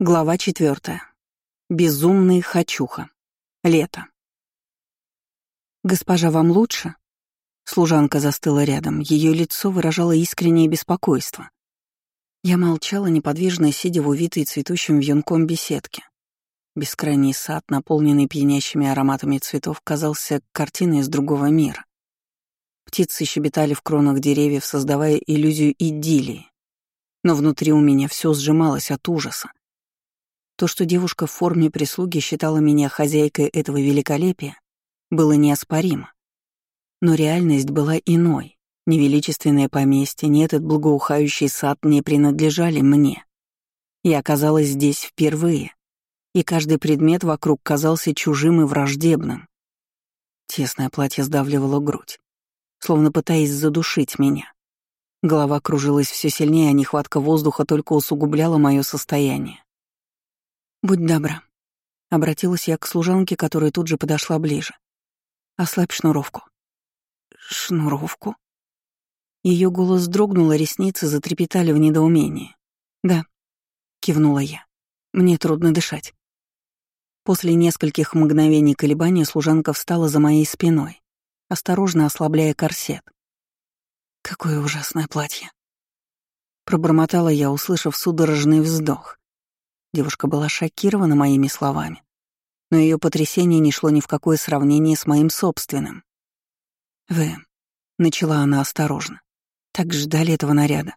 Глава четвертая. Безумный хочуха. Лето. «Госпожа, вам лучше?» Служанка застыла рядом, ее лицо выражало искреннее беспокойство. Я молчала, неподвижно сидя в увитой цветущим вьюнком беседке. Бескрайний сад, наполненный пьянящими ароматами цветов, казался картиной из другого мира. Птицы щебетали в кронах деревьев, создавая иллюзию идиллии. Но внутри у меня все сжималось от ужаса. То, что девушка в форме прислуги считала меня хозяйкой этого великолепия, было неоспоримо. Но реальность была иной. Ни величественное поместье, ни этот благоухающий сад не принадлежали мне. Я оказалась здесь впервые, и каждый предмет вокруг казался чужим и враждебным. Тесное платье сдавливало грудь, словно пытаясь задушить меня. Голова кружилась все сильнее, а нехватка воздуха только усугубляла мое состояние. «Будь добра», — обратилась я к служанке, которая тут же подошла ближе. «Ослабь шнуровку». «Шнуровку?» Ее голос дрогнул, а ресницы затрепетали в недоумении. «Да», — кивнула я. «Мне трудно дышать». После нескольких мгновений колебания служанка встала за моей спиной, осторожно ослабляя корсет. «Какое ужасное платье!» Пробормотала я, услышав судорожный вздох. Девушка была шокирована моими словами, но ее потрясение не шло ни в какое сравнение с моим собственным. «Вы...» — начала она осторожно. «Так ждали этого наряда.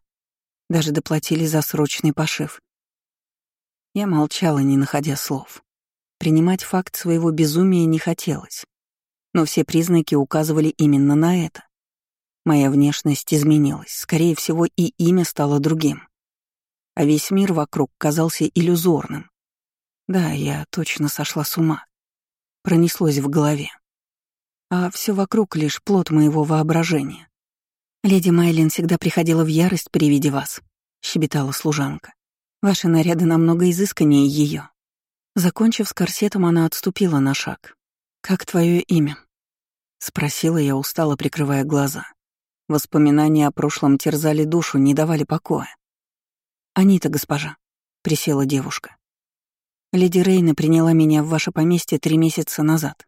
Даже доплатили за срочный пошив». Я молчала, не находя слов. Принимать факт своего безумия не хотелось. Но все признаки указывали именно на это. Моя внешность изменилась, скорее всего, и имя стало другим а весь мир вокруг казался иллюзорным. Да, я точно сошла с ума. Пронеслось в голове. А все вокруг лишь плод моего воображения. «Леди Майлин всегда приходила в ярость при виде вас», — щебетала служанка. «Ваши наряды намного изысканнее ее. Закончив с корсетом, она отступила на шаг. «Как твое имя?» — спросила я, устало прикрывая глаза. Воспоминания о прошлом терзали душу, не давали покоя. «Анита, госпожа», — присела девушка. «Леди Рейна приняла меня в ваше поместье три месяца назад».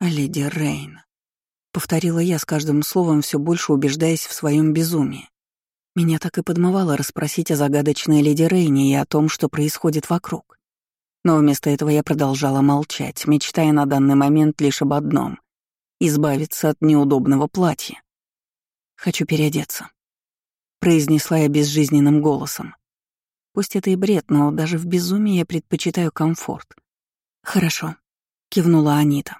«Леди Рейна», — повторила я с каждым словом, все больше убеждаясь в своем безумии. Меня так и подмывало расспросить о загадочной леди Рейне и о том, что происходит вокруг. Но вместо этого я продолжала молчать, мечтая на данный момент лишь об одном — избавиться от неудобного платья. Хочу переодеться произнесла я безжизненным голосом. Пусть это и бред, но даже в безумии я предпочитаю комфорт. Хорошо, кивнула Анита.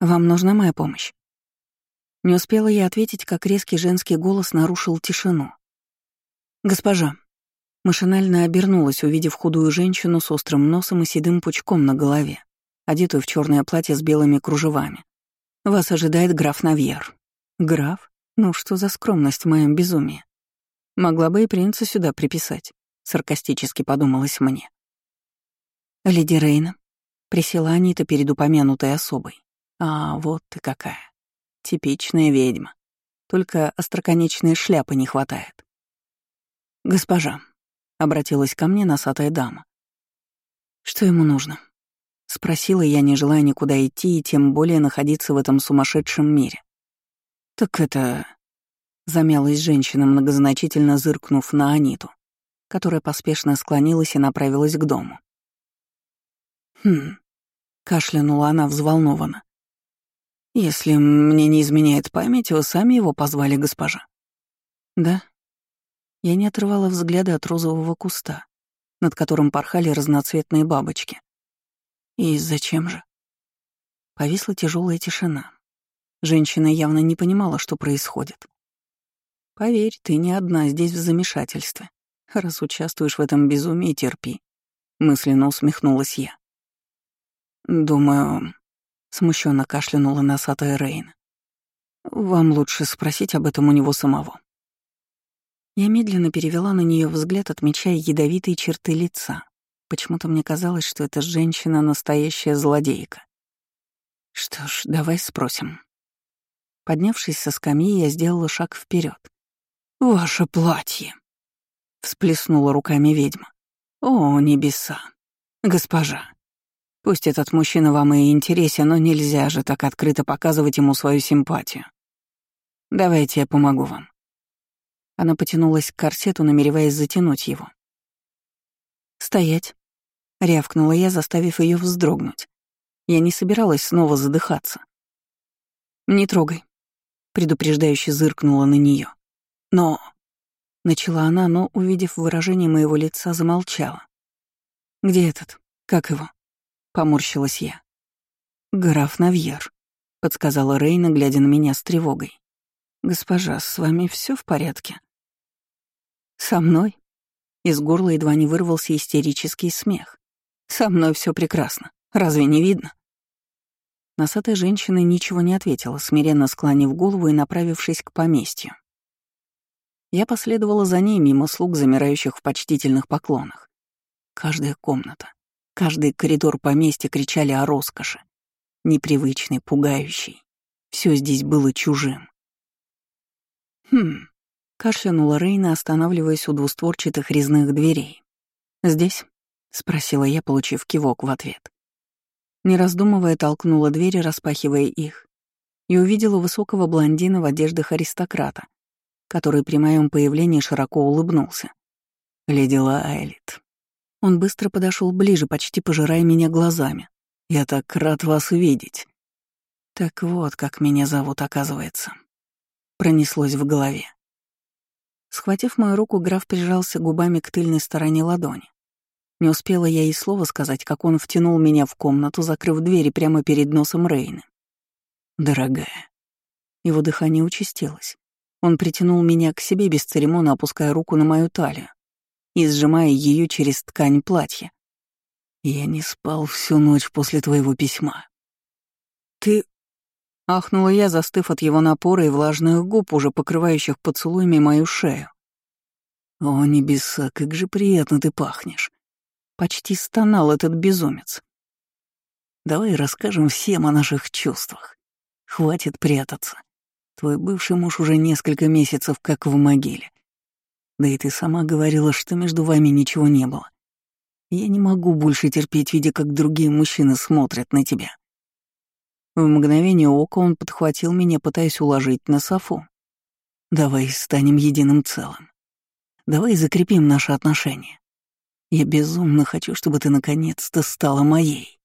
Вам нужна моя помощь? Не успела я ответить, как резкий женский голос нарушил тишину. «Госпожа». Машинально обернулась, увидев худую женщину с острым носом и седым пучком на голове, одетую в черное платье с белыми кружевами. «Вас ожидает граф Навьер». «Граф? Ну что за скромность в моем безумии?» Могла бы и принца сюда приписать, саркастически подумалось мне. Леди Рейна. Присела Анита перед упомянутой особой. А, вот ты какая. Типичная ведьма. Только остроконечной шляпы не хватает. «Госпожа», — обратилась ко мне носатая дама. «Что ему нужно?» — спросила я, не желая никуда идти и тем более находиться в этом сумасшедшем мире. «Так это...» Замялась женщина, многозначительно зыркнув на Аниту, которая поспешно склонилась и направилась к дому. «Хм», — кашлянула она взволнованно. «Если мне не изменяет память, вы сами его позвали, госпожа?» «Да». Я не отрывала взгляда от розового куста, над которым порхали разноцветные бабочки. «И зачем же?» Повисла тяжелая тишина. Женщина явно не понимала, что происходит. Поверь, ты не одна здесь в замешательстве. Раз участвуешь в этом безумии, терпи. Мысленно усмехнулась я. Думаю, смущенно кашлянула носатая Рейн. Вам лучше спросить об этом у него самого. Я медленно перевела на нее взгляд, отмечая ядовитые черты лица. Почему-то мне казалось, что эта женщина — настоящая злодейка. Что ж, давай спросим. Поднявшись со скамьи, я сделала шаг вперед, «Ваше платье!» — всплеснула руками ведьма. О, небеса! Госпожа! Пусть этот мужчина вам и интересен, но нельзя же так открыто показывать ему свою симпатию. Давайте я помогу вам. Она потянулась к корсету, намереваясь затянуть его. «Стоять!» — рявкнула я, заставив ее вздрогнуть. Я не собиралась снова задыхаться. «Не трогай», — предупреждающе зыркнула на нее. «Но...» — начала она, но, увидев выражение моего лица, замолчала. «Где этот? Как его?» — поморщилась я. «Граф Навьер», — подсказала Рейна, глядя на меня с тревогой. «Госпожа, с вами все в порядке?» «Со мной?» Из горла едва не вырвался истерический смех. «Со мной все прекрасно. Разве не видно?» Носатая женщина ничего не ответила, смиренно склонив голову и направившись к поместью. Я последовала за ней мимо слуг, замирающих в почтительных поклонах. Каждая комната, каждый коридор поместья кричали о роскоши. Непривычной, пугающей. Все здесь было чужим. Хм, кашлянула Рейна, останавливаясь у двустворчатых резных дверей. «Здесь?» — спросила я, получив кивок в ответ. Не раздумывая, толкнула двери, распахивая их, и увидела высокого блондина в одеждах аристократа, который при моем появлении широко улыбнулся. «Леди Лайлит». Он быстро подошел ближе, почти пожирая меня глазами. «Я так рад вас видеть». Так вот, как меня зовут, оказывается. Пронеслось в голове. Схватив мою руку, граф прижался губами к тыльной стороне ладони. Не успела я и слова сказать, как он втянул меня в комнату, закрыв двери прямо перед носом Рейны. «Дорогая». Его дыхание участилось. Он притянул меня к себе без церемона, опуская руку на мою талию и сжимая ее через ткань платья. «Я не спал всю ночь после твоего письма». «Ты...» — ахнула я, застыв от его напора и влажных губ, уже покрывающих поцелуями мою шею. «О, небеса, как же приятно ты пахнешь!» Почти стонал этот безумец. Давай расскажем всем о наших чувствах. Хватит прятаться. Твой бывший муж уже несколько месяцев как в могиле. Да и ты сама говорила, что между вами ничего не было. Я не могу больше терпеть, видя, как другие мужчины смотрят на тебя. В мгновение ока он подхватил меня, пытаясь уложить на софу. Давай станем единым целым. Давай закрепим наши отношения. Я безумно хочу, чтобы ты наконец-то стала моей.